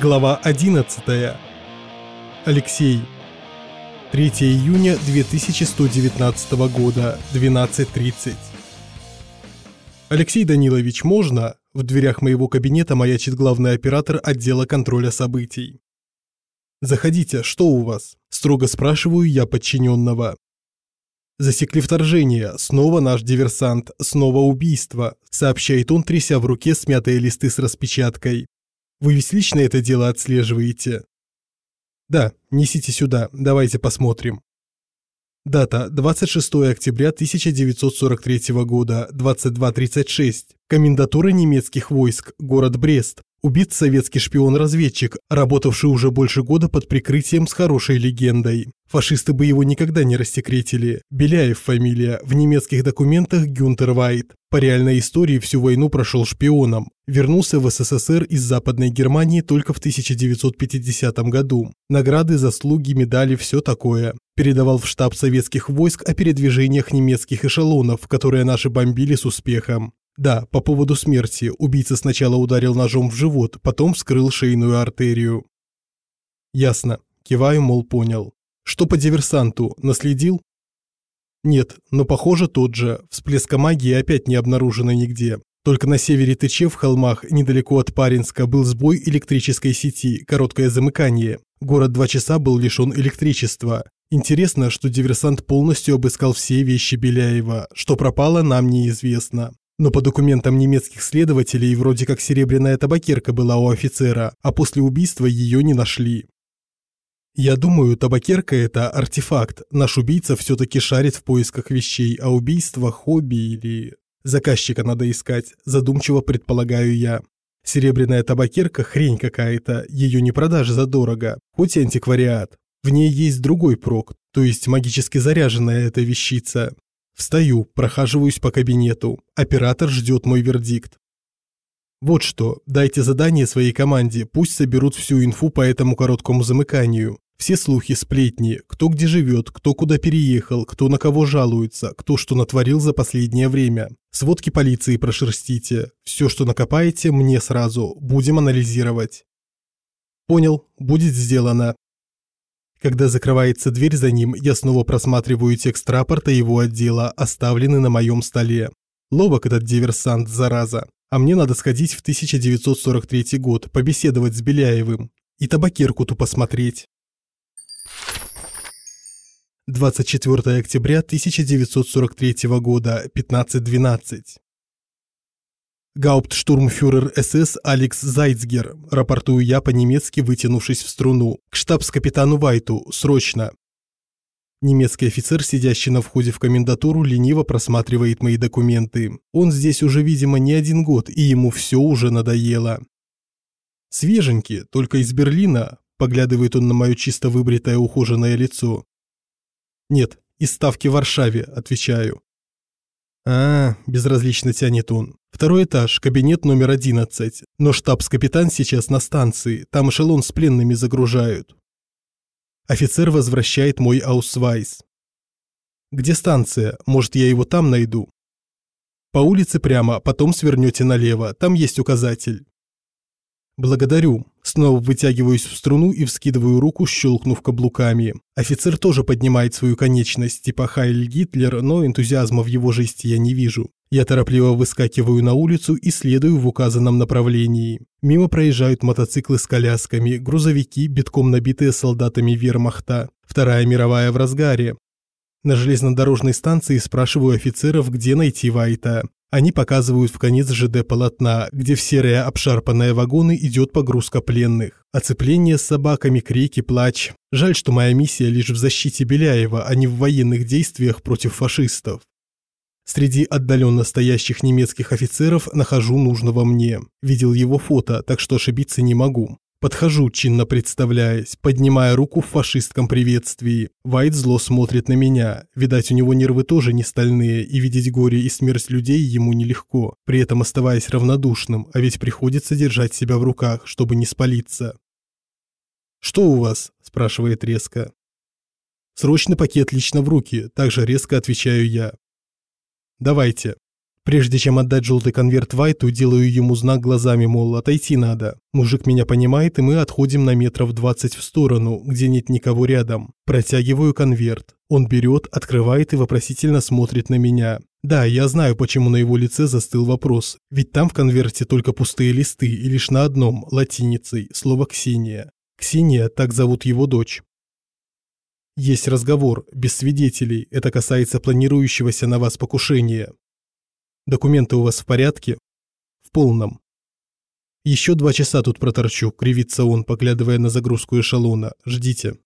Глава 11. Алексей. 3 июня 2119 года, 12.30. Алексей Данилович, можно? В дверях моего кабинета маячит главный оператор отдела контроля событий. Заходите, что у вас? Строго спрашиваю я подчиненного. Засекли вторжение, снова наш диверсант, снова убийство, сообщает он, тряся в руке смятые листы с распечаткой. Вы ведь лично это дело отслеживаете? Да, несите сюда, давайте посмотрим. Дата 26 октября 1943 года, 22.36. Комендатура немецких войск, город Брест. Убит советский шпион-разведчик, работавший уже больше года под прикрытием с хорошей легендой. Фашисты бы его никогда не рассекретили. Беляев фамилия, в немецких документах Гюнтер Вайт. По реальной истории всю войну прошел шпионом. Вернулся в СССР из Западной Германии только в 1950 году. Награды, заслуги, медали, все такое. Передавал в штаб советских войск о передвижениях немецких эшелонов, которые наши бомбили с успехом. Да, по поводу смерти. Убийца сначала ударил ножом в живот, потом вскрыл шейную артерию. Ясно. Киваю, мол, понял. Что по диверсанту? Наследил? Нет, но похоже тот же. Всплеска магии опять не обнаружено нигде. Только на севере Тыче в холмах, недалеко от Паринска, был сбой электрической сети, короткое замыкание. Город два часа был лишен электричества. Интересно, что диверсант полностью обыскал все вещи Беляева. Что пропало, нам неизвестно. Но по документам немецких следователей вроде как серебряная табакерка была у офицера, а после убийства ее не нашли. Я думаю, табакерка – это артефакт. Наш убийца все-таки шарит в поисках вещей, а убийство – хобби или... Заказчика надо искать, задумчиво предполагаю я. Серебряная табакерка – хрень какая-то, ее не продашь задорого, хоть и антиквариат. В ней есть другой прок, то есть магически заряженная эта вещица. Встаю, прохаживаюсь по кабинету. Оператор ждет мой вердикт. Вот что, дайте задание своей команде, пусть соберут всю инфу по этому короткому замыканию. Все слухи, сплетни, кто где живет, кто куда переехал, кто на кого жалуется, кто что натворил за последнее время. Сводки полиции прошерстите. Все, что накопаете, мне сразу. Будем анализировать. Понял, будет сделано. Когда закрывается дверь за ним, я снова просматриваю текст рапорта его отдела, оставленный на моем столе. Ловок этот диверсант, зараза. А мне надо сходить в 1943 год, побеседовать с Беляевым. И табакерку ту посмотреть. 24 октября 1943 года, 15.12. Гауптштурмфюрер СС Алекс Зайцгер, рапортую я по-немецки, вытянувшись в струну. К штабс-капитану Вайту, срочно. Немецкий офицер, сидящий на входе в комендатуру, лениво просматривает мои документы. Он здесь уже, видимо, не один год, и ему все уже надоело. Свеженький, только из Берлина, поглядывает он на мое чисто выбритое ухоженное лицо. Нет, из ставки в Варшаве, отвечаю. А, безразлично тянет он. Второй этаж, кабинет номер 11. Но штабс-капитан сейчас на станции, там эшелон с пленными загружают. Офицер возвращает мой аусвайс. Где станция? Может, я его там найду? По улице прямо, потом свернете налево, там есть указатель. Благодарю. Снова вытягиваюсь в струну и вскидываю руку, щелкнув каблуками. Офицер тоже поднимает свою конечность, типа Хайль Гитлер, но энтузиазма в его жесте я не вижу. Я торопливо выскакиваю на улицу и следую в указанном направлении. Мимо проезжают мотоциклы с колясками, грузовики, битком набитые солдатами вермахта. Вторая мировая в разгаре. На железнодорожной станции спрашиваю офицеров, где найти Вайта. Они показывают в конец ЖД полотна, где в серые обшарпанные вагоны идет погрузка пленных. Оцепление с собаками, крики, плач. Жаль, что моя миссия лишь в защите Беляева, а не в военных действиях против фашистов. Среди отдаленно стоящих немецких офицеров нахожу нужного мне. Видел его фото, так что ошибиться не могу. Подхожу, чинно представляясь, поднимая руку в фашистском приветствии. Вайт зло смотрит на меня. Видать, у него нервы тоже не стальные, и видеть горе и смерть людей ему нелегко, при этом оставаясь равнодушным, а ведь приходится держать себя в руках, чтобы не спалиться. «Что у вас?» – спрашивает резко. «Срочный пакет лично в руки», – также резко отвечаю я. «Давайте». Прежде чем отдать желтый конверт Вайту, делаю ему знак глазами, мол, отойти надо. Мужик меня понимает, и мы отходим на метров 20 в сторону, где нет никого рядом. Протягиваю конверт. Он берет, открывает и вопросительно смотрит на меня. Да, я знаю, почему на его лице застыл вопрос. Ведь там в конверте только пустые листы, и лишь на одном, латиницей, слово «Ксения». Ксения, так зовут его дочь. Есть разговор, без свидетелей, это касается планирующегося на вас покушения. Документы у вас в порядке? В полном. Еще два часа тут проторчу, кривится он, поглядывая на загрузку эшелона. Ждите.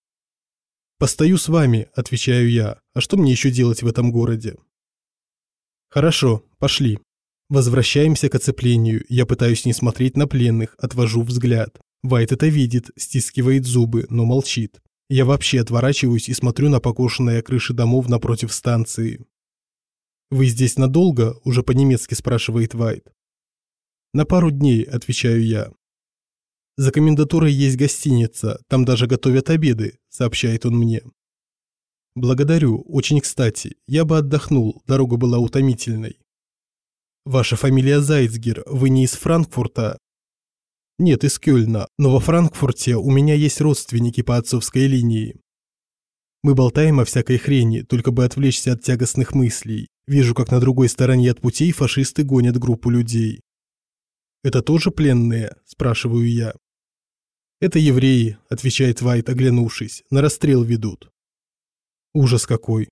Постою с вами, отвечаю я. А что мне еще делать в этом городе? Хорошо, пошли. Возвращаемся к оцеплению. Я пытаюсь не смотреть на пленных, отвожу взгляд. Вайт это видит, стискивает зубы, но молчит. Я вообще отворачиваюсь и смотрю на покошенные крыши домов напротив станции. «Вы здесь надолго?» – уже по-немецки спрашивает Вайт. «На пару дней», – отвечаю я. «За комендатурой есть гостиница, там даже готовят обеды», – сообщает он мне. «Благодарю, очень кстати. Я бы отдохнул, дорога была утомительной». «Ваша фамилия Зайцгер, вы не из Франкфурта?» «Нет, из Кёльна, но во Франкфурте у меня есть родственники по отцовской линии. Мы болтаем о всякой хрени, только бы отвлечься от тягостных мыслей. Вижу, как на другой стороне от путей фашисты гонят группу людей. «Это тоже пленные?» – спрашиваю я. «Это евреи», – отвечает Вайт, оглянувшись. «На расстрел ведут». Ужас какой.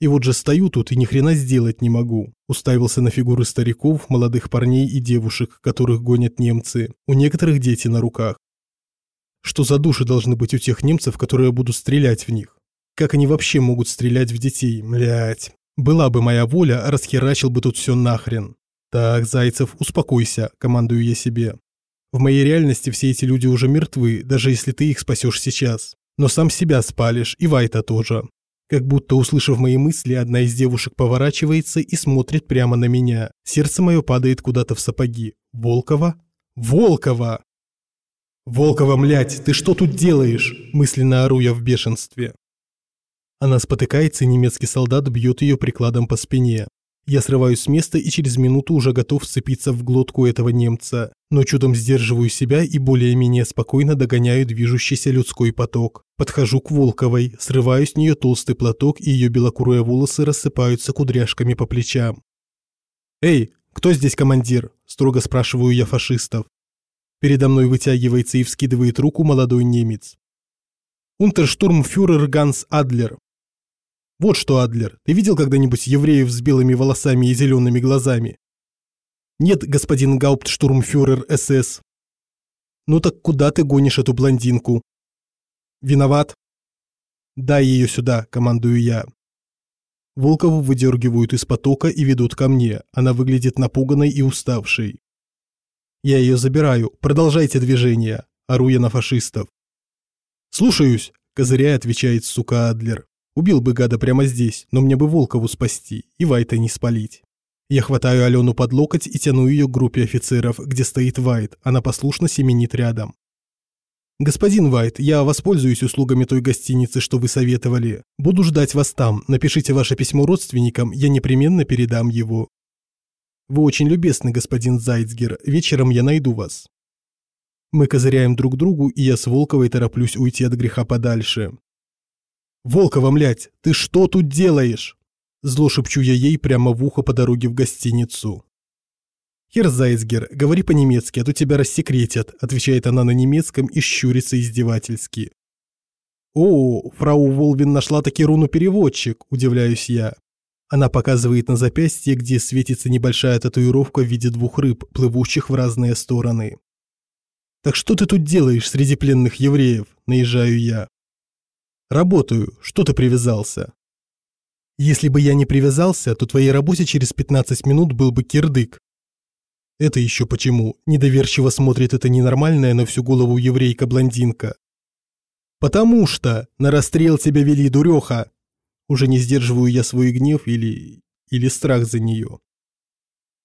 И вот же стою тут и ни хрена сделать не могу. Уставился на фигуры стариков, молодых парней и девушек, которых гонят немцы. У некоторых дети на руках. Что за души должны быть у тех немцев, которые будут стрелять в них? Как они вообще могут стрелять в детей? Млять. Была бы моя воля, расхерачил бы тут все нахрен. Так, Зайцев, успокойся, командую я себе. В моей реальности все эти люди уже мертвы, даже если ты их спасешь сейчас. Но сам себя спалишь, и Вайта тоже. Как будто, услышав мои мысли, одна из девушек поворачивается и смотрит прямо на меня. Сердце мое падает куда-то в сапоги. Волкова? Волкова! Волкова, млять, ты что тут делаешь? Мысленно ору я в бешенстве. Она спотыкается, и немецкий солдат бьет ее прикладом по спине. Я срываюсь с места и через минуту уже готов вцепиться в глотку этого немца, но чудом сдерживаю себя и более-менее спокойно догоняю движущийся людской поток. Подхожу к Волковой, срываю с нее толстый платок, и ее белокурые волосы рассыпаются кудряшками по плечам. «Эй, кто здесь командир?» – строго спрашиваю я фашистов. Передо мной вытягивается и вскидывает руку молодой немец. Унтерштурмфюрер Ганс Адлер, вот что, Адлер, ты видел когда-нибудь евреев с белыми волосами и зелеными глазами? Нет, господин гауптштурмфюрер СС. Ну так куда ты гонишь эту блондинку? Виноват? Дай ее сюда, командую я. Волкову выдергивают из потока и ведут ко мне. Она выглядит напуганной и уставшей. Я ее забираю. Продолжайте движение. Ору я на фашистов. Слушаюсь, козыряя отвечает сука Адлер. Убил бы гада прямо здесь, но мне бы Волкову спасти и Вайта не спалить. Я хватаю Алену под локоть и тяну ее к группе офицеров, где стоит Вайт, она послушно семенит рядом. «Господин Вайт, я воспользуюсь услугами той гостиницы, что вы советовали. Буду ждать вас там. Напишите ваше письмо родственникам, я непременно передам его». «Вы очень любезны, господин Зайцгер. Вечером я найду вас». Мы козыряем друг другу, и я с Волковой тороплюсь уйти от греха подальше. «Волкова, млять, ты что тут делаешь?» Зло шепчу я ей прямо в ухо по дороге в гостиницу. «Хер Зайцгер, говори по-немецки, а то тебя рассекретят», отвечает она на немецком и щурится издевательски. «О, фрау Волвин нашла таки руну-переводчик», удивляюсь я. Она показывает на запястье, где светится небольшая татуировка в виде двух рыб, плывущих в разные стороны. «Так что ты тут делаешь среди пленных евреев?» – наезжаю я. Работаю. Что ты привязался? Если бы я не привязался, то твоей работе через 15 минут был бы кирдык. Это еще почему? Недоверчиво смотрит эта ненормальная на всю голову еврейка-блондинка. Потому что на расстрел тебя вели, дуреха. Уже не сдерживаю я свой гнев или... или страх за нее.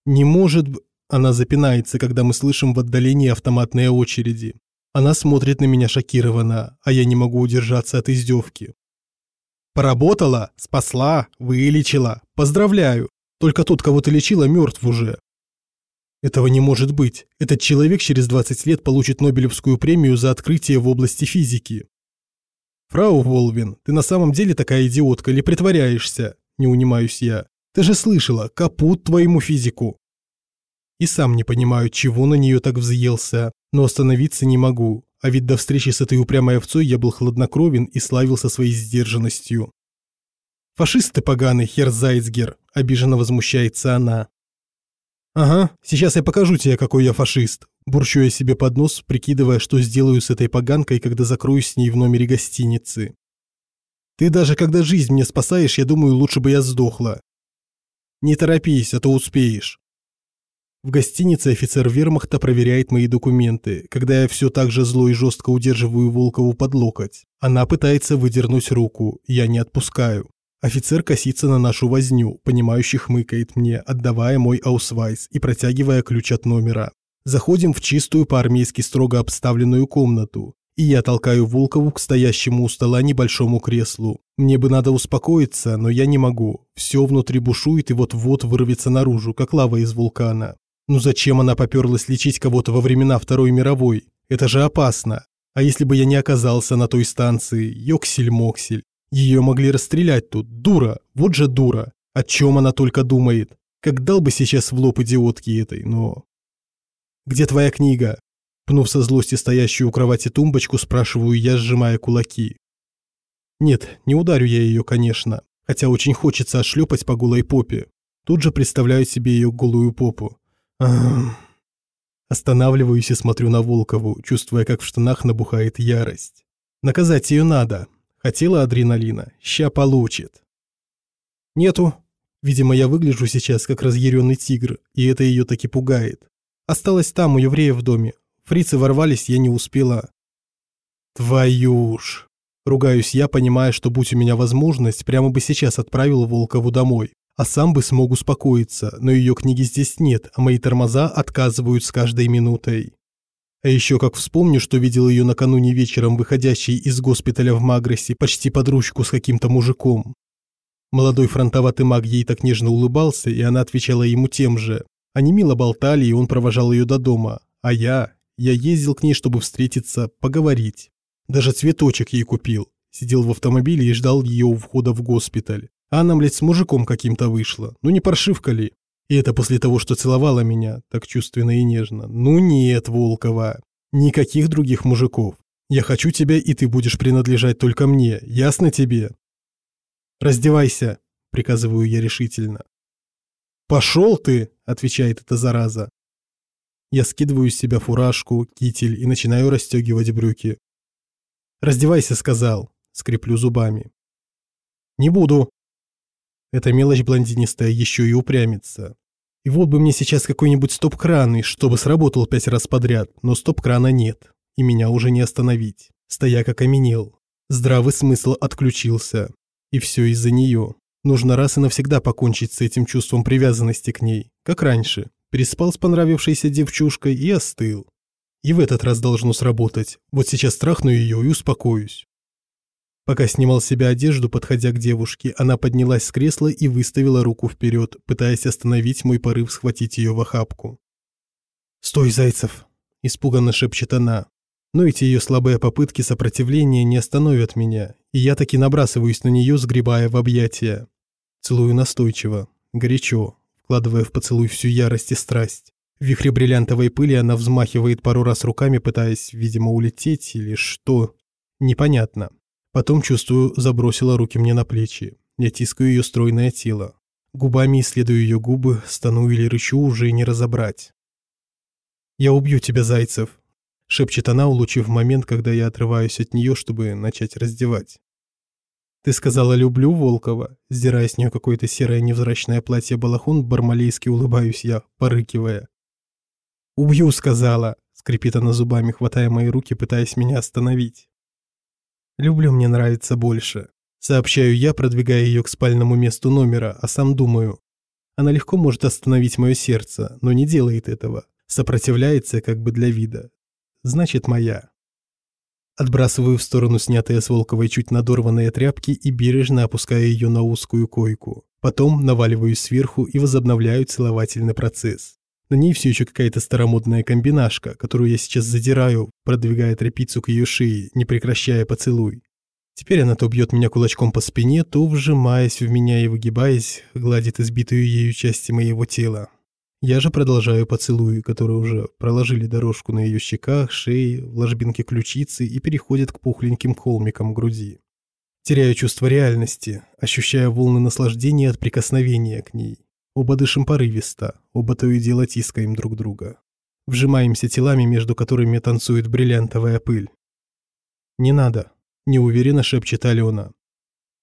Не может... Она запинается, когда мы слышим в отдалении автоматные очереди. Она смотрит на меня шокированно, а я не могу удержаться от издевки. «Поработала, спасла, вылечила. Поздравляю. Только тот, кого ты лечила, мертв уже. Этого не может быть. Этот человек через 20 лет получит Нобелевскую премию за открытие в области физики. Фрау Волвин, ты на самом деле такая идиотка или притворяешься? Не унимаюсь я. Ты же слышала, капут твоему физику. И сам не понимаю, чего на нее так взъелся, но остановиться не могу. А ведь до встречи с этой упрямой овцой я был хладнокровен и славился своей сдержанностью. «Фашист ты поганый, хер Зайцгер!» – обиженно возмущается она. «Ага, сейчас я покажу тебе, какой я фашист», – бурчу я себе под нос, прикидывая, что сделаю с этой поганкой, когда закроюсь с ней в номере гостиницы. «Ты даже когда жизнь мне спасаешь, я думаю, лучше бы я сдохла». «Не торопись, а то успеешь». В гостинице офицер вермахта проверяет мои документы, когда я все так же зло и жестко удерживаю Волкову под локоть. Она пытается выдернуть руку, я не отпускаю. Офицер косится на нашу возню, понимающе хмыкает мне, отдавая мой аусвайс и протягивая ключ от номера. Заходим в чистую по-армейски строго обставленную комнату, и я толкаю Волкову к стоящему у стола небольшому креслу. Мне бы надо успокоиться, но я не могу. Все внутри бушует и вот-вот вырвется наружу, как лава из вулкана. Ну зачем она поперлась лечить кого-то во времена Второй мировой? Это же опасно. А если бы я не оказался на той станции, ёксель-моксель. Ее могли расстрелять тут, дура, вот же дура. О чем она только думает. Как дал бы сейчас в лоб идиотки этой, но... «Где твоя книга?» Пнув со злости стоящую у кровати тумбочку, спрашиваю я, сжимая кулаки. Нет, не ударю я ее, конечно, хотя очень хочется отшлепать по голой попе. Тут же представляю себе ее голую попу. Останавливаюсь и смотрю на Волкову, чувствуя, как в штанах набухает ярость. Наказать ее надо. Хотела адреналина, ща получит. Нету. Видимо, я выгляжу сейчас как разъяренный тигр, и это ее таки пугает. Осталась там, у еврея в доме. Фрицы ворвались, я не успела. Твою ж. Ругаюсь я, понимая, что будь у меня возможность, прямо бы сейчас отправил Волкову домой а сам бы смог успокоиться, но ее книги здесь нет, а мои тормоза отказывают с каждой минутой. А еще как вспомню, что видел ее накануне вечером, выходящей из госпиталя в Магресе, почти под ручку с каким-то мужиком. Молодой фронтоватый маг ей так нежно улыбался, и она отвечала ему тем же. Они мило болтали, и он провожал ее до дома. А я... Я ездил к ней, чтобы встретиться, поговорить. Даже цветочек ей купил. Сидел в автомобиле и ждал ее у входа в госпиталь. А она, блядь, с мужиком каким-то вышла. Ну не паршивка ли? И это после того, что целовала меня, так чувственно и нежно. Ну нет, Волкова. Никаких других мужиков. Я хочу тебя, и ты будешь принадлежать только мне. Ясно тебе? Раздевайся, приказываю я решительно. Пошел ты, отвечает эта зараза. Я скидываю с себя фуражку, китель и начинаю расстегивать брюки. «Раздевайся», — сказал, скреплю зубами. «Не буду», эта мелочь блондинистая еще и упрямится. И вот бы мне сейчас какой-нибудь стоп-кран, чтобы сработал пять раз подряд, но стоп-крана нет, и меня уже не остановить. Стояк окаменел. Здравый смысл отключился. И все из-за нее. Нужно раз и навсегда покончить с этим чувством привязанности к ней, как раньше. Переспал с понравившейся девчушкой и остыл. И в этот раз должно сработать. Вот сейчас страхну ее и успокоюсь. Пока снимал с себя одежду, подходя к девушке, она поднялась с кресла и выставила руку вперед, пытаясь остановить мой порыв схватить ее в охапку. «Стой, Зайцев!» – испуганно шепчет она. Но эти ее слабые попытки сопротивления не остановят меня, и я таки набрасываюсь на нее, сгребая в объятия. Целую настойчиво, горячо, вкладывая в поцелуй всю ярость и страсть. В вихре бриллиантовой пыли она взмахивает пару раз руками, пытаясь, видимо, улететь или что. Непонятно. Потом, чувствую, забросила руки мне на плечи. Я тискаю ее стройное тело. Губами исследую ее губы, стану или рычу, уже не разобрать. «Я убью тебя, Зайцев», — шепчет она, улучив момент, когда я отрываюсь от нее, чтобы начать раздевать. «Ты сказала «люблю» Волкова?» Сдирая с нее какое-то серое невзрачное платье-балахон, бармалейски улыбаюсь я, порыкивая. «Убью», — сказала, — скрипит она зубами, хватая мои руки, пытаясь меня остановить. Люблю, мне нравится больше. Сообщаю я, продвигая ее к спальному месту номера, а сам думаю. Она легко может остановить мое сердце, но не делает этого. Сопротивляется как бы для вида. Значит, моя. Отбрасываю в сторону снятые с Волковой чуть надорванные тряпки и бережно опускаю ее на узкую койку. Потом наваливаюсь сверху и возобновляю целовательный процесс. На ней все еще какая-то старомодная комбинашка, которую я сейчас задираю, продвигая тряпицу к ее шее, не прекращая поцелуй. Теперь она то бьет меня кулачком по спине, то, вжимаясь в меня и выгибаясь, гладит избитую ею части моего тела. Я же продолжаю поцелуи, которые уже проложили дорожку на ее щеках, шее, в ложбинке ключицы и переходят к пухленьким холмикам груди. Теряю чувство реальности, ощущая волны наслаждения от прикосновения к ней. Оба дышим порывисто, оба то и дело тискаем друг друга. Вжимаемся телами, между которыми танцует бриллиантовая пыль. «Не надо», – неуверенно шепчет Алена.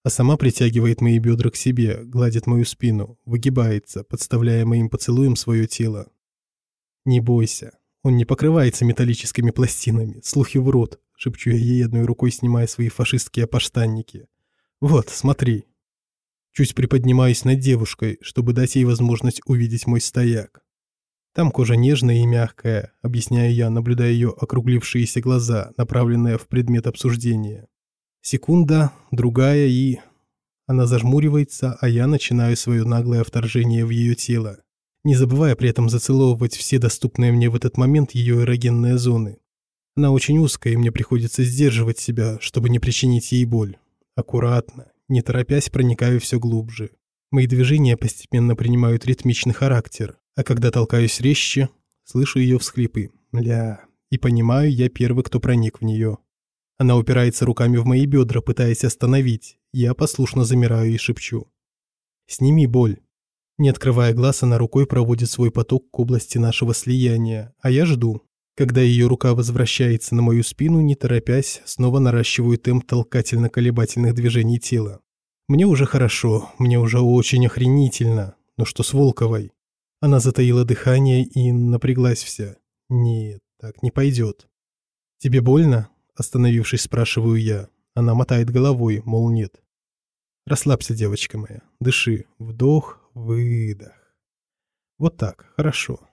А сама притягивает мои бедра к себе, гладит мою спину, выгибается, подставляя моим поцелуем свое тело. «Не бойся, он не покрывается металлическими пластинами, слухи в рот», – шепчу я ей одной рукой, снимая свои фашистские поштанники. «Вот, смотри, Чуть приподнимаюсь над девушкой, чтобы дать ей возможность увидеть мой стояк. Там кожа нежная и мягкая, объясняю я, наблюдая ее округлившиеся глаза, направленные в предмет обсуждения. Секунда, другая и... Она зажмуривается, а я начинаю свое наглое вторжение в ее тело, не забывая при этом зацеловывать все доступные мне в этот момент ее эрогенные зоны. Она очень узкая, и мне приходится сдерживать себя, чтобы не причинить ей боль. Аккуратно, не торопясь, проникаю все глубже. Мои движения постепенно принимают ритмичный характер, а когда толкаюсь резче, слышу ее всхлипы. Ля. И понимаю, я первый, кто проник в нее. Она упирается руками в мои бедра, пытаясь остановить. Я послушно замираю и шепчу. «Сними боль». Не открывая глаз, она рукой проводит свой поток к области нашего слияния, а я жду. Когда ее рука возвращается на мою спину, не торопясь, снова наращиваю темп толкательно-колебательных движений тела. Мне уже хорошо, мне уже очень охренительно. Но что с Волковой? Она затаила дыхание и напряглась вся. Нет, так не пойдет. «Тебе больно?» – остановившись, спрашиваю я. Она мотает головой, мол, нет. «Расслабься, девочка моя. Дыши. Вдох, выдох. Вот так, хорошо.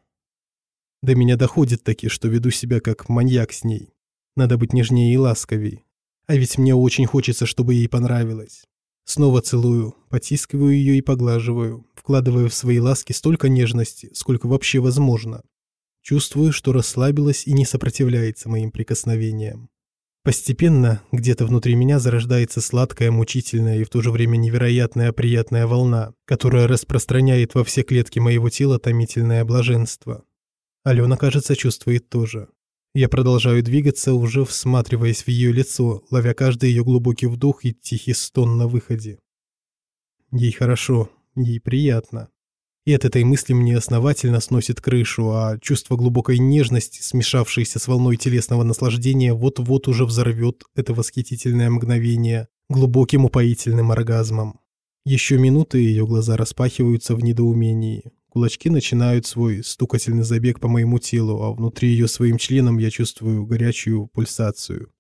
До меня доходит таки, что веду себя как маньяк с ней. Надо быть нежнее и ласковей. А ведь мне очень хочется, чтобы ей понравилось. Снова целую, потискиваю ее и поглаживаю, вкладывая в свои ласки столько нежности, сколько вообще возможно. Чувствую, что расслабилась и не сопротивляется моим прикосновениям. Постепенно где-то внутри меня зарождается сладкая, мучительная и в то же время невероятная приятная волна, которая распространяет во все клетки моего тела томительное блаженство. Алена, кажется, чувствует тоже. Я продолжаю двигаться, уже всматриваясь в ее лицо, ловя каждый ее глубокий вдох и тихий стон на выходе. Ей хорошо, ей приятно. И от этой мысли мне основательно сносит крышу, а чувство глубокой нежности, смешавшееся с волной телесного наслаждения, вот-вот уже взорвет это восхитительное мгновение глубоким упоительным оргазмом. Еще минуты ее глаза распахиваются в недоумении. Кулачки начинают свой стукательный забег по моему телу, а внутри ее своим членом я чувствую горячую пульсацию.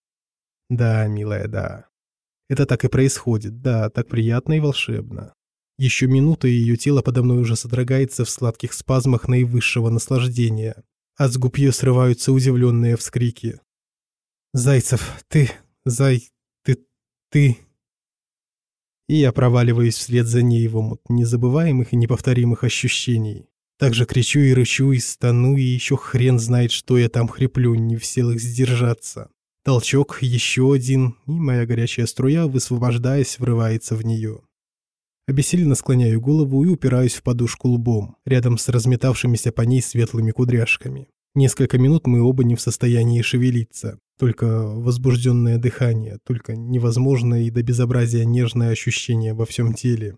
Да, милая, да. Это так и происходит, да, так приятно и волшебно. Еще минута, и ее тело подо мной уже содрогается в сладких спазмах наивысшего наслаждения. А с губ ее срываются удивленные вскрики. «Зайцев, ты... Зай... Ты... Ты...» и я проваливаюсь вслед за ней в омут незабываемых и неповторимых ощущений. Также кричу и рычу, и стану, и еще хрен знает, что я там хриплю, не в силах сдержаться. Толчок, еще один, и моя горячая струя, высвобождаясь, врывается в нее. Обессиленно склоняю голову и упираюсь в подушку лбом, рядом с разметавшимися по ней светлыми кудряшками. Несколько минут мы оба не в состоянии шевелиться. Только возбужденное дыхание, только невозможное и до безобразия нежное ощущение во всем теле.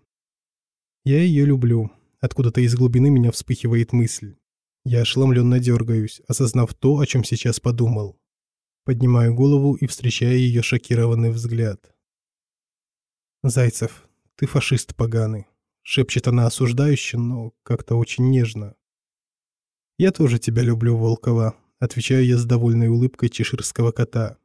Я ее люблю. Откуда-то из глубины меня вспыхивает мысль. Я ошеломленно дергаюсь, осознав то, о чем сейчас подумал. Поднимаю голову и встречаю ее шокированный взгляд. «Зайцев, ты фашист поганый», — шепчет она осуждающе, но как-то очень нежно. «Я тоже тебя люблю, Волкова», — отвечаю я с довольной улыбкой чеширского кота.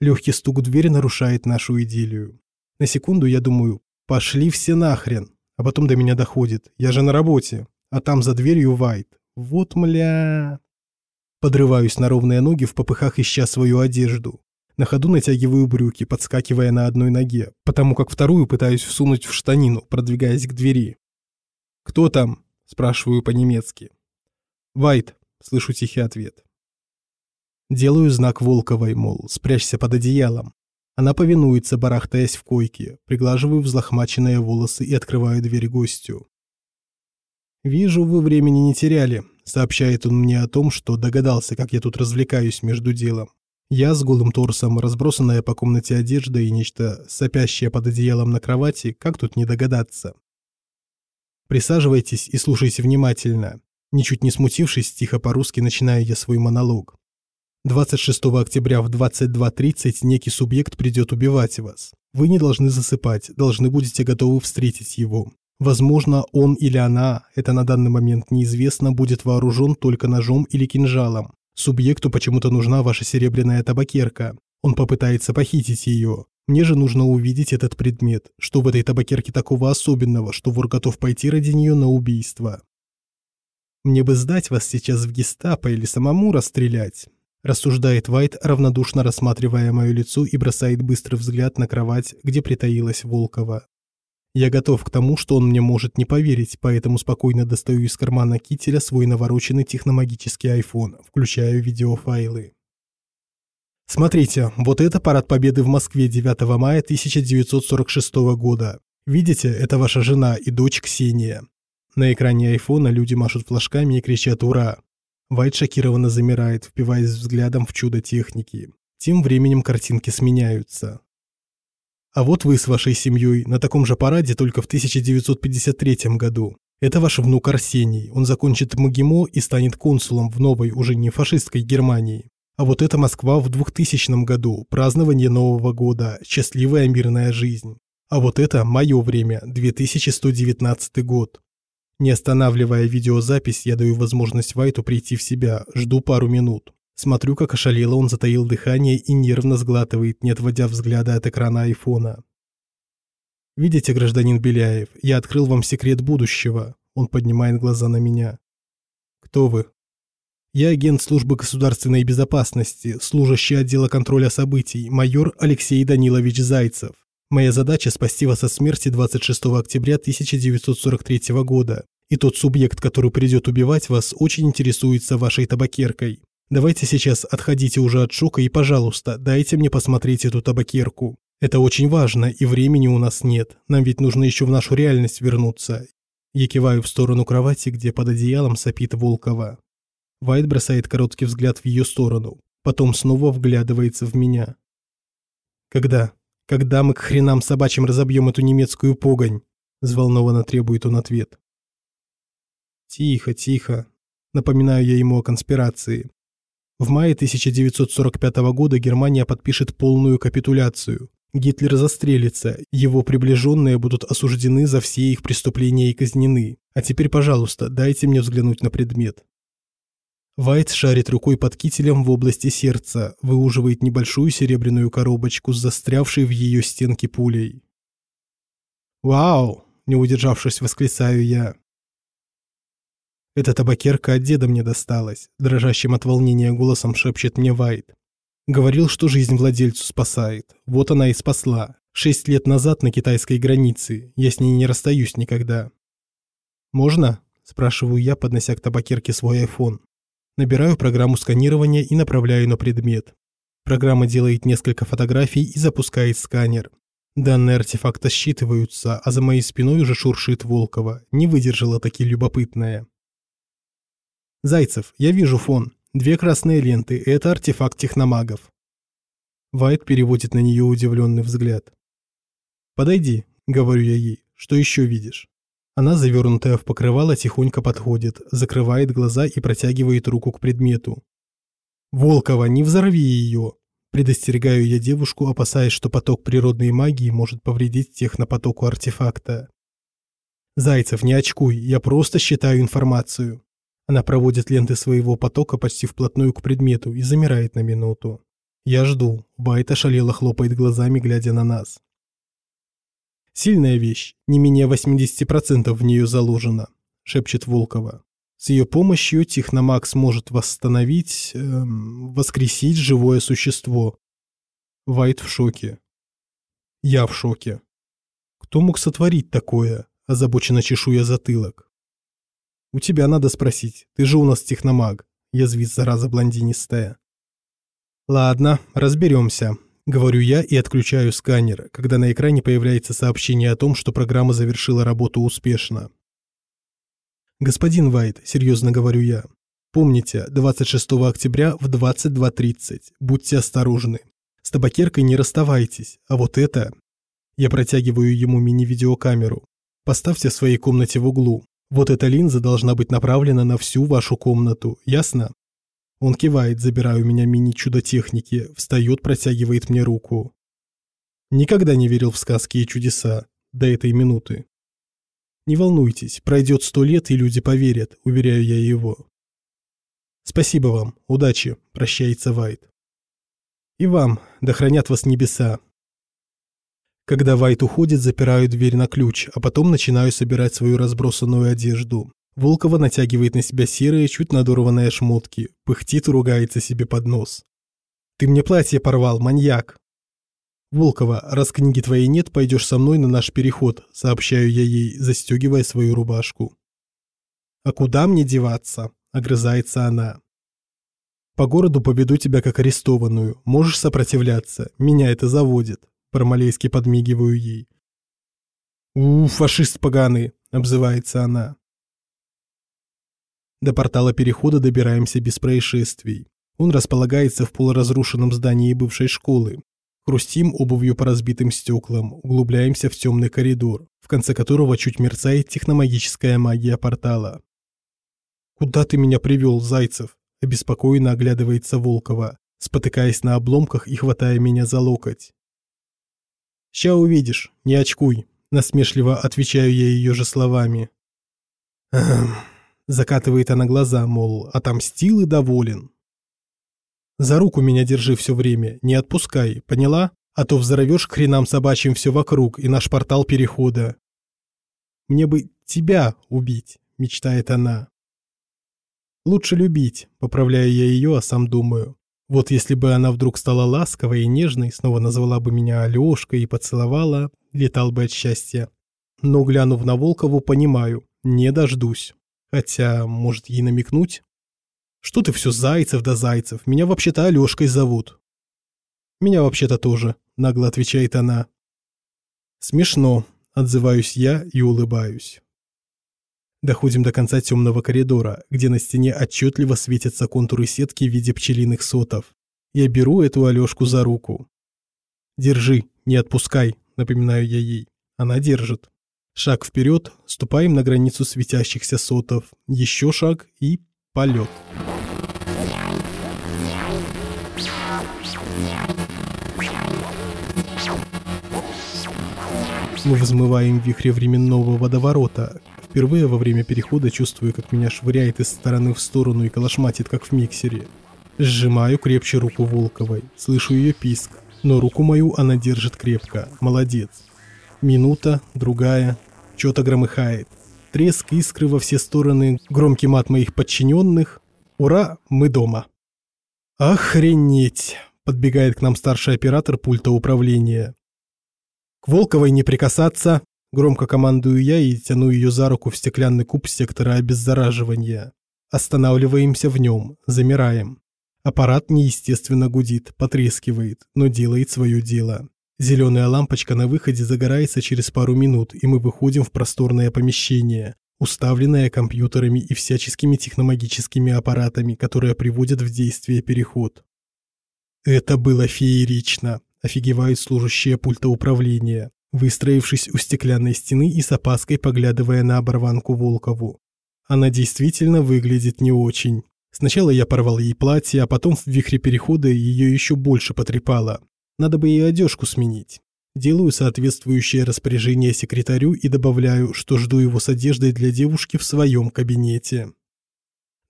Легкий стук в дверь нарушает нашу идиллию. На секунду я думаю, пошли все нахрен, а потом до меня доходит, я же на работе, а там за дверью Вайт. Вот мля... Подрываюсь на ровные ноги в попыхах, ища свою одежду. На ходу натягиваю брюки, подскакивая на одной ноге, потому как вторую пытаюсь всунуть в штанину, продвигаясь к двери. «Кто там?» – спрашиваю по-немецки. «Вайт», – слышу тихий ответ. Делаю знак Волковой, мол, спрячься под одеялом. Она повинуется, барахтаясь в койке, приглаживаю взлохмаченные волосы и открываю дверь гостю. «Вижу, вы времени не теряли», – сообщает он мне о том, что догадался, как я тут развлекаюсь между делом. Я с голым торсом, разбросанная по комнате одежда и нечто сопящее под одеялом на кровати, как тут не догадаться? Присаживайтесь и слушайте внимательно. Ничуть не смутившись, тихо по-русски начинаю я свой монолог. 26 октября в 22.30 некий субъект придет убивать вас. Вы не должны засыпать, должны будете готовы встретить его. Возможно, он или она, это на данный момент неизвестно, будет вооружен только ножом или кинжалом. Субъекту почему-то нужна ваша серебряная табакерка. Он попытается похитить ее. Мне же нужно увидеть этот предмет. Что в этой табакерке такого особенного, что вор готов пойти ради нее на убийство? Мне бы сдать вас сейчас в гестапо или самому расстрелять. Рассуждает Вайт, равнодушно рассматривая мое лицо и бросает быстрый взгляд на кровать, где притаилась Волкова. Я готов к тому, что он мне может не поверить, поэтому спокойно достаю из кармана кителя свой навороченный техномагический iPhone, включаю видеофайлы. Смотрите, вот это парад победы в Москве 9 мая 1946 года. Видите, это ваша жена и дочь Ксения. На экране айфона люди машут флажками и кричат «Ура!». Вайт шокированно замирает, впиваясь взглядом в чудо техники. Тем временем картинки сменяются. А вот вы с вашей семьей на таком же параде только в 1953 году. Это ваш внук Арсений. Он закончит МГИМО и станет консулом в новой, уже не фашистской Германии. А вот это Москва в 2000 году, празднование Нового года, счастливая мирная жизнь. А вот это мое время, 2119 год. Не останавливая видеозапись, я даю возможность Вайту прийти в себя, жду пару минут. Смотрю, как ошалело он затаил дыхание и нервно сглатывает, не отводя взгляда от экрана айфона. «Видите, гражданин Беляев, я открыл вам секрет будущего». Он поднимает глаза на меня. «Кто вы?» «Я агент службы государственной безопасности, служащий отдела контроля событий, майор Алексей Данилович Зайцев. Моя задача – спасти вас от смерти 26 октября 1943 года. И тот субъект, который придет убивать вас, очень интересуется вашей табакеркой. Давайте сейчас отходите уже от шока и, пожалуйста, дайте мне посмотреть эту табакерку. Это очень важно, и времени у нас нет. Нам ведь нужно еще в нашу реальность вернуться. Я киваю в сторону кровати, где под одеялом сопит Волкова. Вайт бросает короткий взгляд в ее сторону, потом снова вглядывается в меня. «Когда? Когда мы к хренам собачьим разобьем эту немецкую погонь?» Взволнованно требует он ответ. «Тихо, тихо», напоминаю я ему о конспирации. В мае 1945 года Германия подпишет полную капитуляцию. Гитлер застрелится, его приближенные будут осуждены за все их преступления и казнены. А теперь, пожалуйста, дайте мне взглянуть на предмет. Вайт шарит рукой под кителем в области сердца, выуживает небольшую серебряную коробочку с застрявшей в ее стенке пулей. «Вау!» – не удержавшись, восклицаю я. Эта табакерка от деда мне досталась, дрожащим от волнения голосом шепчет мне Вайт. Говорил, что жизнь владельцу спасает. Вот она и спасла. Шесть лет назад на китайской границе. Я с ней не расстаюсь никогда. «Можно?» – спрашиваю я, поднося к табакерке свой iPhone. Набираю программу сканирования и направляю на предмет. Программа делает несколько фотографий и запускает сканер. Данные артефакта считываются, а за моей спиной уже шуршит Волкова. Не выдержала таки любопытная. «Зайцев, я вижу фон. Две красные ленты – это артефакт техномагов». Вайт переводит на нее удивленный взгляд. «Подойди», – говорю я ей, – «что еще видишь?» Она, завернутая в покрывало, тихонько подходит, закрывает глаза и протягивает руку к предмету. «Волкова, не взорви ее!» Предостерегаю я девушку, опасаясь, что поток природной магии может повредить технопотоку артефакта. «Зайцев, не очкуй, я просто считаю информацию». Она проводит ленты своего потока почти вплотную к предмету и замирает на минуту. Я жду. Байта шалело хлопает глазами, глядя на нас. «Сильная вещь. Не менее 80% в нее заложено», – шепчет Волкова. «С ее помощью Техномаг сможет восстановить, эм, воскресить живое существо». Вайт в шоке. Я в шоке. Кто мог сотворить такое? Озабоченно чешу я затылок. У тебя надо спросить, ты же у нас техномаг, язвит зараза блондинистая. Ладно, разберемся, говорю я и отключаю сканер, когда на экране появляется сообщение о том, что программа завершила работу успешно. Господин Вайт, серьезно говорю я, помните, 26 октября в 22.30, будьте осторожны. С табакеркой не расставайтесь, а вот это... Я протягиваю ему мини-видеокамеру. Поставьте в своей комнате в углу. Вот эта линза должна быть направлена на всю вашу комнату, ясно? Он кивает, забирая у меня мини-чудо техники, встает, протягивает мне руку. Никогда не верил в сказки и чудеса. До этой минуты. Не волнуйтесь, пройдет сто лет, и люди поверят, уверяю я его. Спасибо вам, удачи, прощается Вайт. И вам, да хранят вас небеса. Когда Вайт уходит, запираю дверь на ключ, а потом начинаю собирать свою разбросанную одежду. Волкова натягивает на себя серые, чуть надорванные шмотки, пыхтит и ругается себе под нос. «Ты мне платье порвал, маньяк!» «Волкова, раз книги твоей нет, пойдешь со мной на наш переход», сообщаю я ей, застегивая свою рубашку. «А куда мне деваться?» – огрызается она. По городу поведу тебя как арестованную. Можешь сопротивляться. Меня это заводит. Пармалейски подмигиваю ей. «У, фашист поганый!» – обзывается она. До портала перехода добираемся без происшествий. Он располагается в полуразрушенном здании бывшей школы. Хрустим обувью по разбитым стеклам, углубляемся в темный коридор, в конце которого чуть мерцает техномагическая магия портала. «Куда ты меня привел, Зайцев?» Обеспокоенно оглядывается Волкова, спотыкаясь на обломках и хватая меня за локоть. «Ща увидишь, не очкуй», – насмешливо отвечаю я ее же словами. «Эм...» – закатывает она глаза, мол, отомстил и доволен. «За руку меня держи все время, не отпускай, поняла? А то взорвешь хренам собачьим все вокруг и наш портал перехода». «Мне бы тебя убить», – мечтает она. Лучше любить, поправляю я ее, а сам думаю. Вот если бы она вдруг стала ласковой и нежной, снова назвала бы меня Алёшкой и поцеловала, летал бы от счастья. Но, глянув на Волкову, понимаю, не дождусь. Хотя, может, ей намекнуть? Что ты все Зайцев да Зайцев, меня вообще-то Алёшкой зовут. Меня вообще-то тоже, нагло отвечает она. Смешно, отзываюсь я и улыбаюсь. Доходим до конца темного коридора, где на стене отчетливо светятся контуры сетки в виде пчелиных сотов. Я беру эту Алешку за руку. «Держи, не отпускай», — напоминаю я ей. Она держит. Шаг вперед, ступаем на границу светящихся сотов. Еще шаг и полет. Мы взмываем вихре временного водоворота, Впервые во время перехода чувствую, как меня швыряет из стороны в сторону и колошматит, как в миксере. Сжимаю крепче руку Волковой, слышу ее писк, но руку мою она держит крепко, молодец. Минута, другая, что-то громыхает. Треск искры во все стороны, громкий мат моих подчиненных. Ура, мы дома. Охренеть! Подбегает к нам старший оператор пульта управления. К Волковой не прикасаться, Громко командую я и тяну ее за руку в стеклянный куб сектора обеззараживания. Останавливаемся в нем, замираем. Аппарат неестественно гудит, потрескивает, но делает свое дело. Зеленая лампочка на выходе загорается через пару минут, и мы выходим в просторное помещение, уставленное компьютерами и всяческими техномагическими аппаратами, которые приводят в действие переход. Это было феерично, офигевают служащие пульта управления выстроившись у стеклянной стены и с опаской поглядывая на оборванку Волкову. Она действительно выглядит не очень. Сначала я порвал ей платье, а потом в вихре перехода ее еще больше потрепало. Надо бы ей одежку сменить. Делаю соответствующее распоряжение секретарю и добавляю, что жду его с одеждой для девушки в своем кабинете.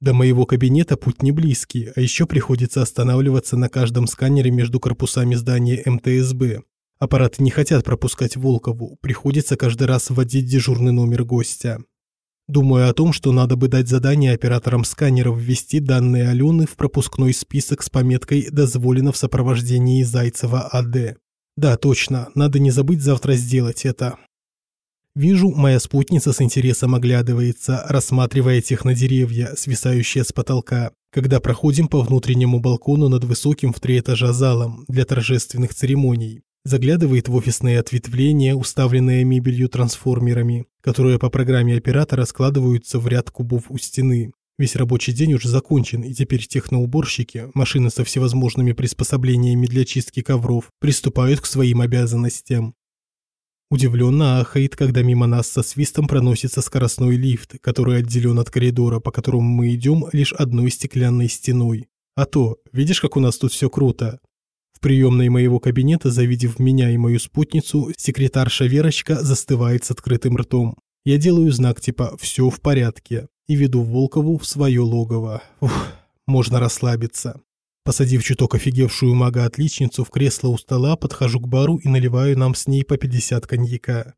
До моего кабинета путь не близкий, а еще приходится останавливаться на каждом сканере между корпусами здания МТСБ, Аппараты не хотят пропускать Волкову, приходится каждый раз вводить дежурный номер гостя. Думаю о том, что надо бы дать задание операторам сканеров ввести данные Алены в пропускной список с пометкой «Дозволено в сопровождении Зайцева АД». Да, точно, надо не забыть завтра сделать это. Вижу, моя спутница с интересом оглядывается, рассматривая технодеревья, свисающие с потолка, когда проходим по внутреннему балкону над высоким в три этажа залом для торжественных церемоний. Заглядывает в офисные ответвления, уставленные мебелью-трансформерами, которые по программе оператора складываются в ряд кубов у стены. Весь рабочий день уже закончен, и теперь техноуборщики, машины со всевозможными приспособлениями для чистки ковров, приступают к своим обязанностям. Удивленно ахает, когда мимо нас со свистом проносится скоростной лифт, который отделен от коридора, по которому мы идем лишь одной стеклянной стеной. А то, видишь, как у нас тут все круто? В приемной моего кабинета, завидев меня и мою спутницу, секретарша Верочка застывает с открытым ртом. Я делаю знак типа «все в порядке» и веду Волкову в свое логово. Ух, можно расслабиться. Посадив чуток офигевшую мага-отличницу в кресло у стола, подхожу к бару и наливаю нам с ней по 50 коньяка.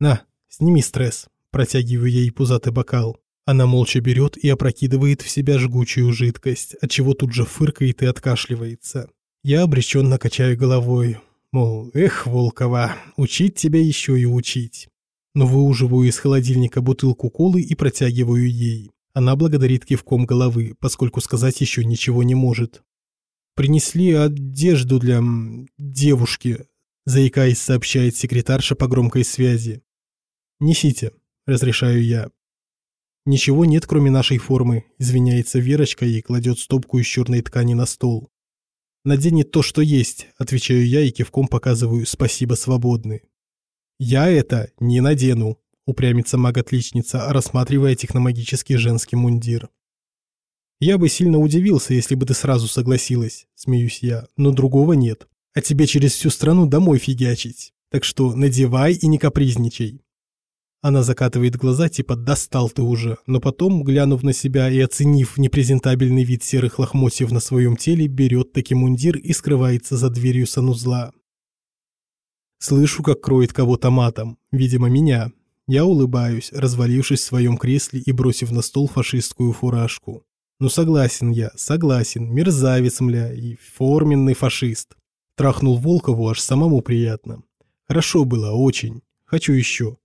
«На, сними стресс», – протягиваю ей пузатый бокал. Она молча берет и опрокидывает в себя жгучую жидкость, отчего тут же фыркает и откашливается. Я обреченно качаю головой, мол, эх, Волкова, учить тебя еще и учить. Но выуживаю из холодильника бутылку колы и протягиваю ей. Она благодарит кивком головы, поскольку сказать еще ничего не может. «Принесли одежду для... девушки», – заикаясь, сообщает секретарша по громкой связи. «Несите», – разрешаю я. «Ничего нет, кроме нашей формы», – извиняется Верочка и кладет стопку из черной ткани на стол. «Наденет то, что есть», – отвечаю я и кивком показываю «спасибо, свободны». «Я это не надену», упрямится маг-отличница, рассматривая техномагический женский мундир. «Я бы сильно удивился, если бы ты сразу согласилась», – смеюсь я, – «но другого нет. А тебе через всю страну домой фигячить. Так что надевай и не капризничай». Она закатывает глаза, типа «достал ты уже», но потом, глянув на себя и оценив непрезентабельный вид серых лохмотьев на своем теле, берет таки мундир и скрывается за дверью санузла. Слышу, как кроет кого-то матом, видимо, меня, я улыбаюсь, развалившись в своем кресле и бросив на стол фашистскую фуражку. Ну согласен я, согласен, мерзавец, мля, и форменный фашист. Трахнул Волкову аж самому приятно. Хорошо было, очень. Хочу еще.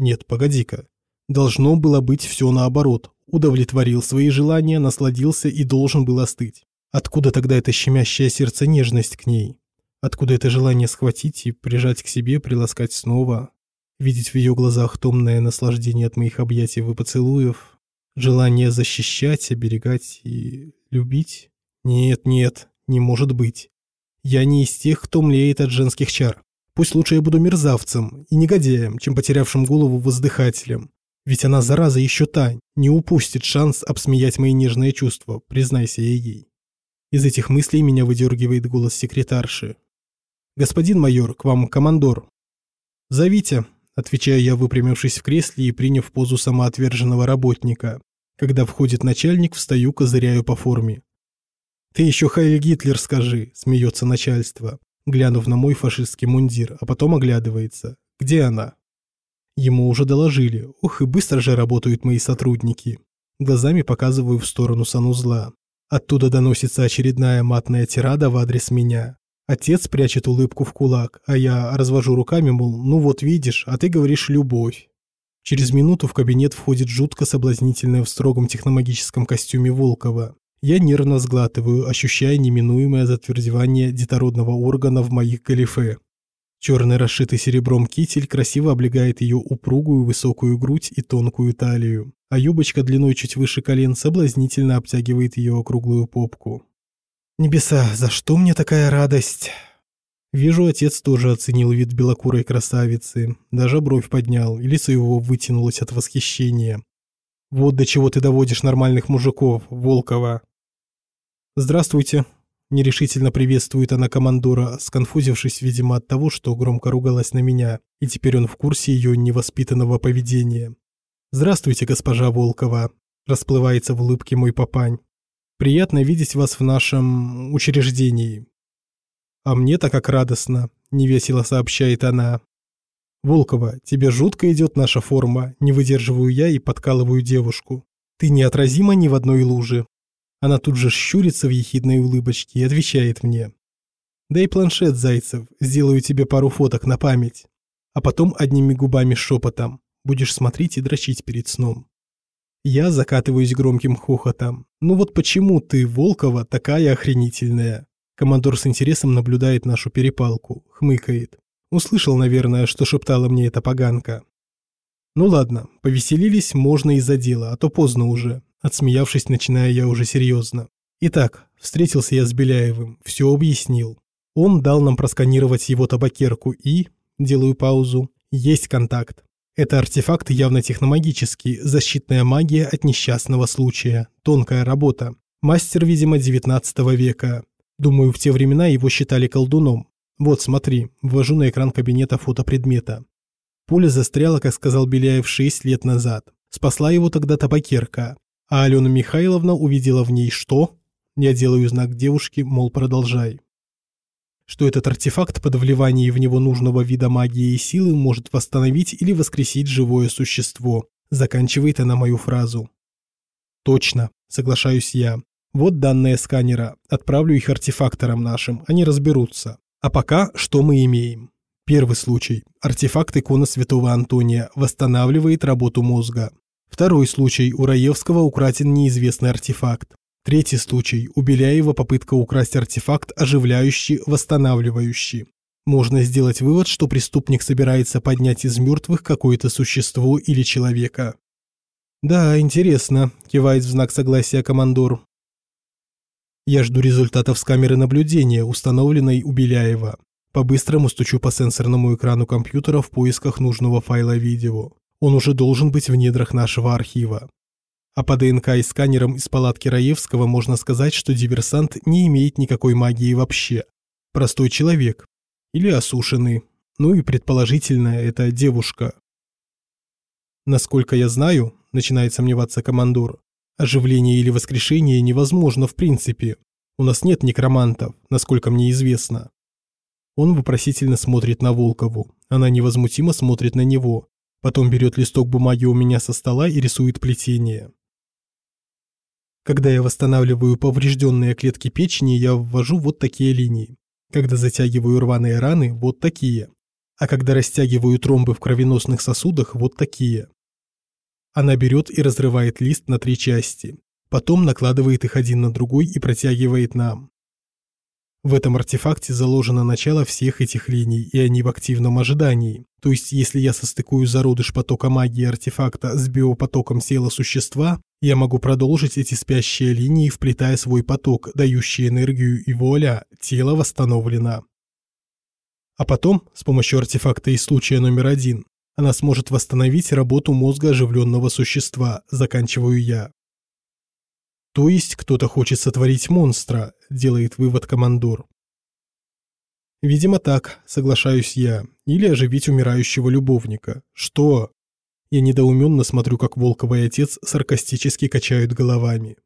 Нет, погоди-ка. Должно было быть все наоборот. Удовлетворил свои желания, насладился и должен был остыть. Откуда тогда эта щемящая сердце нежность к ней? Откуда это желание схватить и прижать к себе, приласкать снова? видеть в ее глазах томное наслаждение от моих объятий и поцелуев, желание защищать, оберегать и любить? Нет, нет, не может быть. Я не из тех, кто млеет от женских чар. Пусть лучше я буду мерзавцем и негодяем, чем потерявшим голову воздыхателем. Ведь она, зараза, еще та, не упустит шанс обсмеять мои нежные чувства, признайся я ей. Из этих мыслей меня выдергивает голос секретарши. «Господин майор, к вам командор». «Зовите», Отвечаю я, выпрямившись в кресле и приняв позу самоотверженного работника. Когда входит начальник, встаю, козыряю по форме. «Ты еще Хайль Гитлер скажи», – смеется начальство, глянув на мой фашистский мундир, а потом оглядывается. «Где она?» Ему уже доложили. Ух, и быстро же работают мои сотрудники. Глазами показываю в сторону санузла. Оттуда доносится очередная матная тирада в адрес меня. Отец прячет улыбку в кулак, а я развожу руками, мол, ну вот видишь, а ты говоришь «любовь». Через минуту в кабинет входит жутко соблазнительная в строгом техномагическом костюме Волкова. Я нервно сглатываю, ощущая неминуемое затвердевание детородного органа в моих галифе. Черный расшитый серебром китель красиво облегает ее упругую высокую грудь и тонкую талию, а юбочка длиной чуть выше колен соблазнительно обтягивает ее округлую попку. Небеса, за что мне такая радость? Вижу, отец тоже оценил вид белокурой красавицы, даже бровь поднял, и лицо его вытянулось от восхищения. Вот до чего ты доводишь нормальных мужиков, Волкова. Здравствуйте. Нерешительно приветствует она командора, сконфузившись, видимо, от того, что громко ругалась на меня, и теперь он в курсе ее невоспитанного поведения. «Здравствуйте, госпожа Волкова», – расплывается в улыбке мой папань. Приятно видеть вас в нашем учреждении». «А мне-то как радостно», – невесело сообщает она. «Волкова, тебе жутко идет наша форма», не выдерживаю я и подкалываю девушку. «Ты неотразима ни в одной луже». Она тут же щурится в ехидной улыбочке и отвечает мне. «Дай планшет, Зайцев, сделаю тебе пару фоток на память». А потом одними губами шепотом. Будешь смотреть и дрочить перед сном. Я закатываюсь громким хохотом. Ну вот почему ты, Волкова, такая охренительная? Командор с интересом наблюдает нашу перепалку, хмыкает. Услышал, наверное, что шептала мне эта поганка. Ну ладно, повеселились, можно из-за дела, а то поздно уже. Отсмеявшись, начинаю я уже серьезно. Итак, встретился я с Беляевым, все объяснил. Он дал нам просканировать его табакерку и... Делаю паузу. Есть контакт. Это артефакт явно техномагический, защитная магия от несчастного случая, тонкая работа. Мастер, видимо, 19 века. Думаю, в те времена его считали колдуном. Вот, смотри, ввожу на экран кабинета фото предмета. Пуля застряла, как сказал Беляев, 6 лет назад. Спасла его тогда табакерка. А Алена Михайловна увидела в ней что? Я делаю знак девушке, мол, продолжай что этот артефакт под вливанием в него нужного вида магии и силы может восстановить или воскресить живое существо. Заканчивает она мою фразу. Точно, соглашаюсь я. Вот данные сканера. Отправлю их артефакторам нашим, они разберутся. А пока что мы имеем? Первый случай. Артефакт иконы Святого Антония восстанавливает работу мозга. Второй случай. У Раевского украден неизвестный артефакт. Третий случай. У Беляева попытка украсть артефакт, оживляющий, восстанавливающий. Можно сделать вывод, что преступник собирается поднять из мертвых какое-то существо или человека. «Да, интересно», – кивает в знак согласия командор. Я жду результатов с камеры наблюдения, установленной у Беляева. По-быстрому стучу по сенсорному экрану компьютера в поисках нужного файла видео. Он уже должен быть в недрах нашего архива. А по ДНК и сканерам из палатки Раевского можно сказать, что диверсант не имеет никакой магии вообще. Простой человек. Или осушенный. Ну и предположительно, это девушка. Насколько я знаю, начинает сомневаться командор, оживление или воскрешение невозможно в принципе. У нас нет некромантов, насколько мне известно. Он вопросительно смотрит на Волкову. Она невозмутимо смотрит на него. Потом берет листок бумаги у меня со стола и рисует плетение. Когда я восстанавливаю поврежденные клетки печени, я ввожу вот такие линии. Когда затягиваю рваные раны, вот такие. А когда растягиваю тромбы в кровеносных сосудах, вот такие. Она берет и разрывает лист на три части. Потом накладывает их один на другой и протягивает нам. В этом артефакте заложено начало всех этих линий, и они в активном ожидании. То есть, если я состыкую зародыш потока магии артефакта с биопотоком тела существа, я могу продолжить эти спящие линии, вплетая свой поток, дающий энергию и воля, тело восстановлено. А потом, с помощью артефакта из случая номер один, она сможет восстановить работу мозга оживленного существа, заканчиваю я. То есть кто-то хочет сотворить монстра, делает вывод командор. Видимо так, соглашаюсь я, или оживить умирающего любовника. Что? Я недоуменно смотрю, как Волков и отец саркастически качают головами.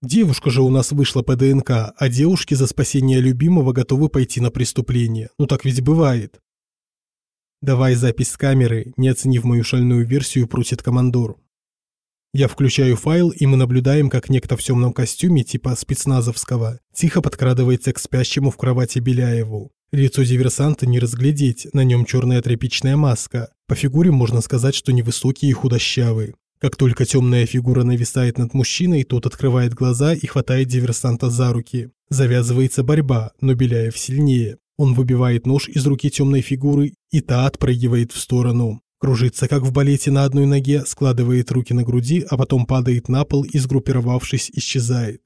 Девушка же у нас вышла по ДНК, а девушки за спасение любимого готовы пойти на преступление. Ну так ведь бывает. Давай запись с камеры, не оценив мою шальную версию, просит командор. Я включаю файл, и мы наблюдаем, как некто в темном костюме типа спецназовского тихо подкрадывается к спящему в кровати Беляеву. Лицо диверсанта не разглядеть, на нем черная тряпичная маска. По фигуре можно сказать, что невысокий и худощавый. Как только темная фигура нависает над мужчиной, тот открывает глаза и хватает диверсанта за руки. Завязывается борьба, но Беляев сильнее. Он выбивает нож из руки темной фигуры, и та отпрыгивает в сторону. Кружится, как в балете на одной ноге, складывает руки на груди, а потом падает на пол и, сгруппировавшись, исчезает.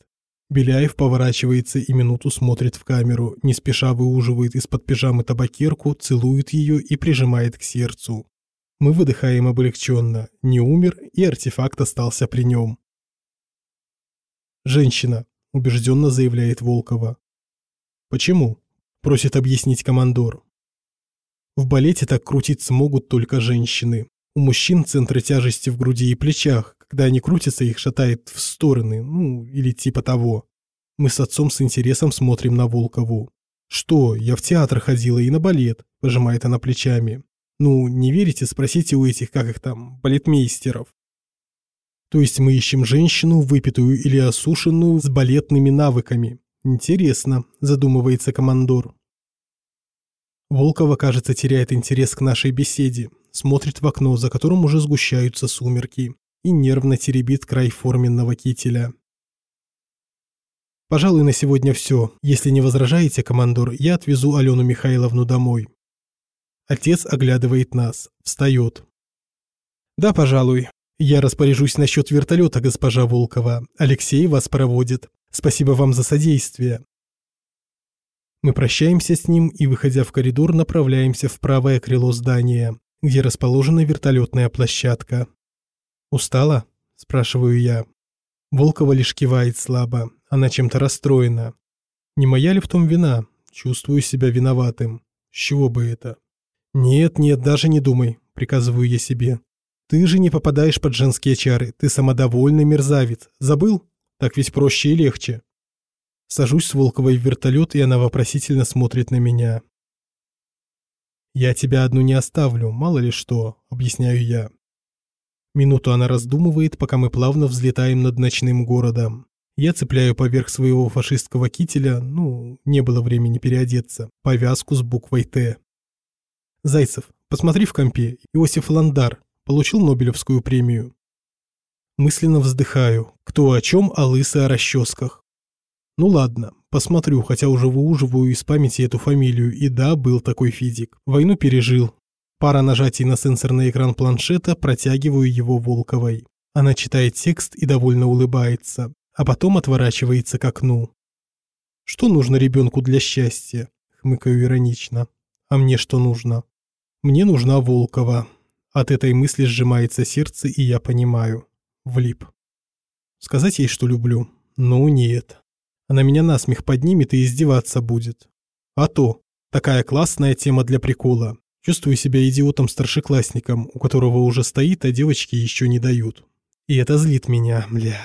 Беляев поворачивается и минуту смотрит в камеру, не спеша выуживает из-под пижамы табакерку, целует ее и прижимает к сердцу. Мы выдыхаем облегченно, не умер и артефакт остался при нем. «Женщина», – убежденно заявляет Волкова. «Почему?» – просит объяснить командор. В балете так крутиться могут только женщины. У мужчин центры тяжести в груди и плечах. Когда они крутятся, их шатает в стороны, ну, или типа того. Мы с отцом с интересом смотрим на Волкову. Что, я в театр ходила и на балет. пожимает она плечами. Ну, не верите, спросите у этих, как их там, балетмейстеров. То есть мы ищем женщину, выпитую или осушенную, с балетными навыками. Интересно, задумывается командор. Волкова, кажется, теряет интерес к нашей беседе, смотрит в окно, за которым уже сгущаются сумерки, и нервно теребит край форменного кителя. Пожалуй, на сегодня все. Если не возражаете, командор, я отвезу Алену Михайловну домой. Отец оглядывает нас, встает. Да, пожалуй. Я распоряжусь насчет вертолета, госпожа Волкова. Алексей вас проводит. Спасибо вам за содействие. Мы прощаемся с ним и, выходя в коридор, направляемся в правое крыло здания, где расположена вертолетная площадка. «Устала?» – спрашиваю я. Волкова лишь кивает слабо, она чем-то расстроена. Не моя ли в том вина? Чувствую себя виноватым. С чего бы это? Нет, нет, даже не думай, приказываю я себе. Ты же не попадаешь под женские чары, ты самодовольный мерзавец. Забыл? Так ведь проще и легче. Сажусь с Волковой в вертолет, и она вопросительно смотрит на меня. «Я тебя одну не оставлю, мало ли что», — объясняю я. Минуту она раздумывает, пока мы плавно взлетаем над ночным городом. Я цепляю поверх своего фашистского кителя, ну, не было времени переодеться, повязку с буквой «Т». Зайцев, посмотри в компе, Иосиф Ландар получил Нобелевскую премию. Мысленно вздыхаю, кто о чем, а лысый о расческах. Ну ладно, посмотрю, хотя уже выуживаю из памяти эту фамилию, и да, был такой физик. Войну пережил. Пара нажатий на сенсорный экран планшета, протягиваю его Волковой. Она читает текст и довольно улыбается а потом отворачивается к окну. «Что нужно ребенку для счастья?» – хмыкаю иронично. «А мне что нужно?» «Мне нужна Волкова». От этой мысли сжимается сердце, и я понимаю. Влип. Сказать ей, что люблю? Ну, нет. Она меня насмех поднимет и издеваться будет. А то. Такая классная тема для прикола. Чувствую себя идиотом-старшеклассником, у которого уже стоит, а девочки еще не дают. И это злит меня, бля.